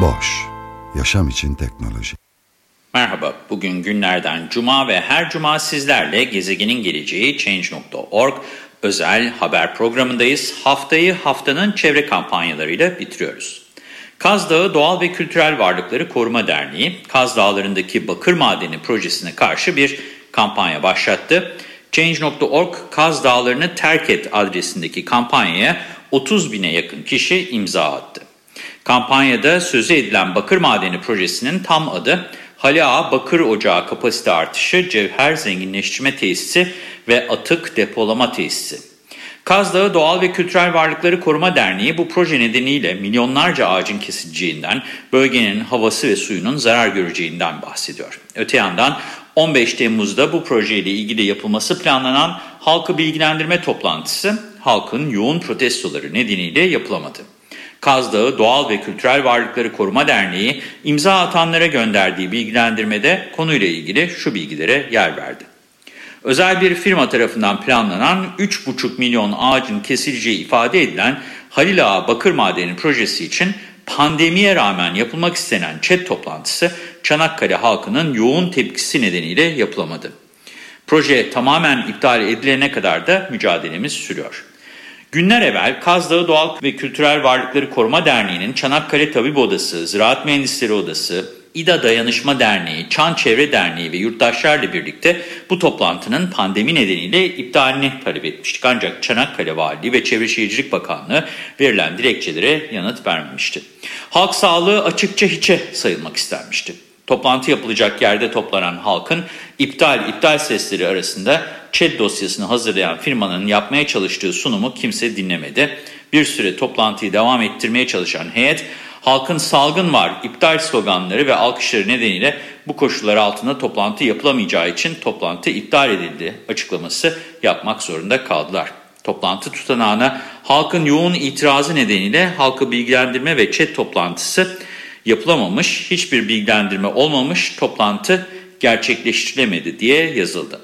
Boş, yaşam için teknoloji. Merhaba, bugün günlerden cuma ve her cuma sizlerle gezegenin geleceği Change.org özel haber programındayız. Haftayı haftanın çevre kampanyalarıyla bitiriyoruz. Kaz Dağı Doğal ve Kültürel Varlıkları Koruma Derneği, Kaz Dağları'ndaki bakır madeni projesine karşı bir kampanya başlattı. Change.org Kaz Dağları'nı terk et adresindeki kampanyaya 30 bine yakın kişi imza attı. Kampanyada sözü edilen bakır madeni projesinin tam adı Hali Bakır Ocağı Kapasite Artışı Cevher Zenginleştirme Tesisi ve Atık Depolama Tesisi. Kaz Dağı Doğal ve Kültürel Varlıkları Koruma Derneği bu proje nedeniyle milyonlarca ağacın kesileceğinden, bölgenin havası ve suyunun zarar göreceğinden bahsediyor. Öte yandan 15 Temmuz'da bu projeyle ilgili yapılması planlanan halkı bilgilendirme toplantısı halkın yoğun protestoları nedeniyle yapılamadı. Kaz Dağı Doğal ve Kültürel Varlıkları Koruma Derneği imza atanlara gönderdiği bilgilendirmede konuyla ilgili şu bilgilere yer verdi. Özel bir firma tarafından planlanan 3,5 milyon ağacın kesileceği ifade edilen Halil Ağa Bakır Madeni projesi için pandemiye rağmen yapılmak istenen ÇED toplantısı Çanakkale halkının yoğun tepkisi nedeniyle yapılamadı. Proje tamamen iptal edilene kadar da mücadelemiz sürüyor. Günler evvel Kaz Dağı Doğal ve Kültürel Varlıkları Koruma Derneği'nin Çanakkale Tabip Odası, Ziraat Mühendisleri Odası, İDA Dayanışma Derneği, Çan Çevre Derneği ve yurttaşlarla birlikte bu toplantının pandemi nedeniyle iptalini talep etmiştik. Ancak Çanakkale Valiliği ve Çevre Şehircilik Bakanlığı verilen dilekçelere yanıt vermemişti. Halk sağlığı açıkça hiçe sayılmak istenmişti. Toplantı yapılacak yerde toplanan halkın iptal iptal sesleri arasında ÇED dosyasını hazırlayan firmanın yapmaya çalıştığı sunumu kimse dinlemedi. Bir süre toplantıyı devam ettirmeye çalışan heyet halkın salgın var, iptal sloganları ve alkışları nedeniyle bu koşullar altında toplantı yapılamayacağı için toplantı iptal edildi açıklaması yapmak zorunda kaldılar. Toplantı tutanağına halkın yoğun itirazı nedeniyle halkı bilgilendirme ve chat toplantısı yapılamamış, hiçbir bilgilendirme olmamış, toplantı gerçekleştirilemedi diye yazıldı.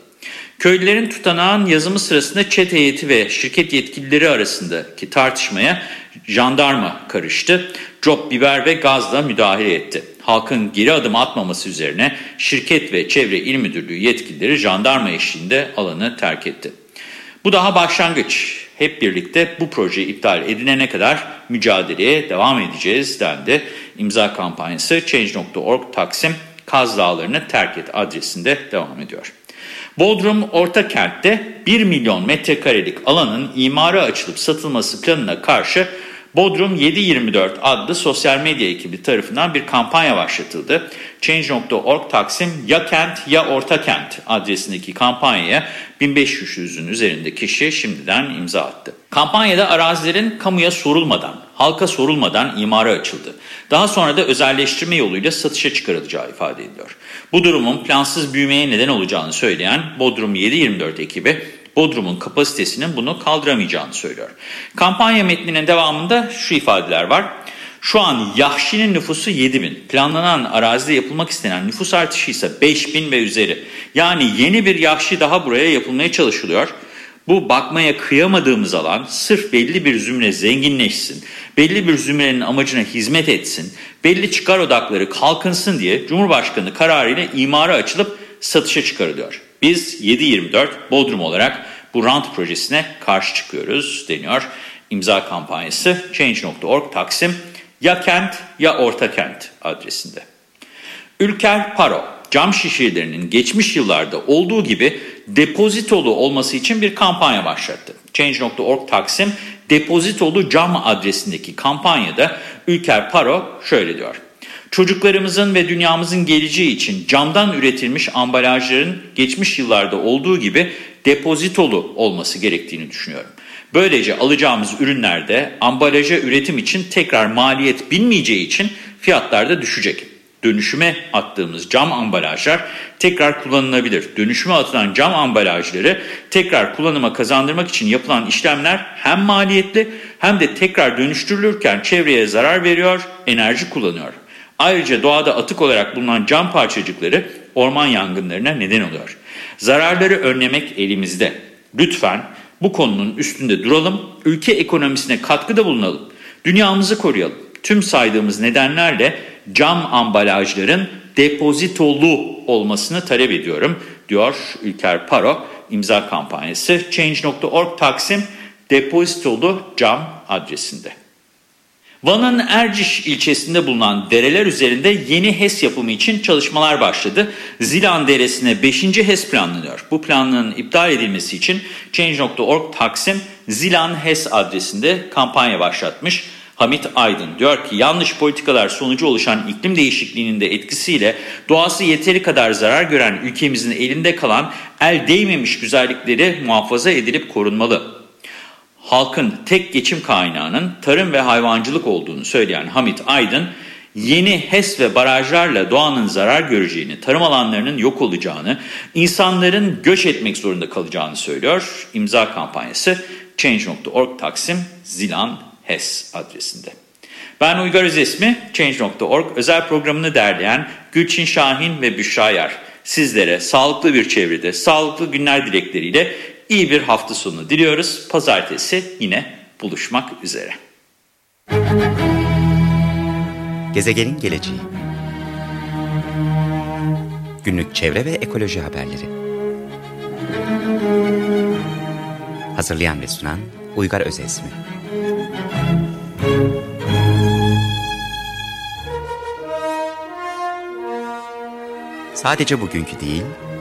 Köylülerin tutanağın yazımı sırasında çet heyeti ve şirket yetkilileri arasındaki tartışmaya jandarma karıştı. Drop biber ve gazla müdahale etti. Halkın geri adım atmaması üzerine şirket ve çevre il müdürlüğü yetkilileri jandarma eşliğinde alanı terk etti. Bu daha başlangıç. Hep birlikte bu proje iptal edilene kadar mücadeleye devam edeceğiz dendi. İmza kampanyası Change.org Taksim Kaz Dağları'nı terk et adresinde devam ediyor. Bodrum Ortakent'te 1 milyon metrekarelik alanın imara açılıp satılması planına karşı Bodrum 724 adlı sosyal medya ekibi tarafından bir kampanya başlatıldı. Change.org Taksim ya kent ya orta kent adresindeki kampanyaya 1500'ün üzerinde kişi şimdiden imza attı. Kampanyada arazilerin kamuya sorulmadan, halka sorulmadan imara açıldı. Daha sonra da özelleştirme yoluyla satışa çıkarılacağı ifade ediliyor. Bu durumun plansız büyümeye neden olacağını söyleyen Bodrum 724 ekibi Bodrum'un kapasitesinin bunu kaldıramayacağını söylüyor. Kampanya metninin devamında şu ifadeler var. Şu an Yahşi'nin nüfusu 7 bin. Planlanan arazide yapılmak istenen nüfus artışı ise 5 bin ve üzeri. Yani yeni bir Yahşi daha buraya yapılmaya çalışılıyor. Bu bakmaya kıyamadığımız alan sırf belli bir zümre zenginleşsin, belli bir zümrenin amacına hizmet etsin, belli çıkar odakları kalkınsın diye Cumhurbaşkanı kararıyla imara açılıp satışa çıkarılıyor. Biz 7-24 Bodrum olarak bu rant projesine karşı çıkıyoruz deniyor. İmza kampanyası Change.org Taksim ya kent ya orta kent adresinde. Ülker Paro cam şişelerinin geçmiş yıllarda olduğu gibi depozitolu olması için bir kampanya başlattı. Change.org Taksim depozitolu cam adresindeki kampanyada Ülker Paro şöyle diyor. Çocuklarımızın ve dünyamızın geleceği için camdan üretilmiş ambalajların geçmiş yıllarda olduğu gibi depozitolu olması gerektiğini düşünüyorum. Böylece alacağımız ürünlerde ambalaja üretim için tekrar maliyet binmeyeceği için fiyatlar da düşecek. Dönüşüme attığımız cam ambalajlar tekrar kullanılabilir. Dönüşüme atılan cam ambalajları tekrar kullanıma kazandırmak için yapılan işlemler hem maliyetli hem de tekrar dönüştürülürken çevreye zarar veriyor, enerji kullanıyor. Ayrıca doğada atık olarak bulunan cam parçacıkları orman yangınlarına neden oluyor. Zararları önlemek elimizde. Lütfen bu konunun üstünde duralım, ülke ekonomisine katkıda bulunalım, dünyamızı koruyalım. Tüm saydığımız nedenlerle cam ambalajların depozitolu olmasını talep ediyorum, diyor Ülker Paro imza kampanyası Change.org Taksim depozitolu cam adresinde. Van'ın Erciş ilçesinde bulunan dereler üzerinde yeni HES yapımı için çalışmalar başladı. Zilan Deresi'ne 5. HES planlanıyor. Bu planın iptal edilmesi için Change.org Taksim Zilan HES adresinde kampanya başlatmış. Hamit Aydın diyor ki yanlış politikalar sonucu oluşan iklim değişikliğinin de etkisiyle doğası yeteri kadar zarar gören ülkemizin elinde kalan el değmemiş güzellikleri muhafaza edilip korunmalı halkın tek geçim kaynağının tarım ve hayvancılık olduğunu söyleyen Hamit Aydın, yeni HES ve barajlarla doğanın zarar göreceğini, tarım alanlarının yok olacağını, insanların göç etmek zorunda kalacağını söylüyor. İmza kampanyası Change.org Taksim Zilan HES adresinde. Ben Uygar Özesmi, Change.org özel programını derleyen Gülçin Şahin ve Büşra Yar. Sizlere sağlıklı bir çevrede, sağlıklı günler dilekleriyle iyi bir hafta sonu diliyoruz. Pazartesi yine buluşmak üzere. Gezegenin geleceği Günlük çevre ve ekoloji haberleri Hazırlayan ve sunan Uygar Özesmi Sadece bugünkü değil,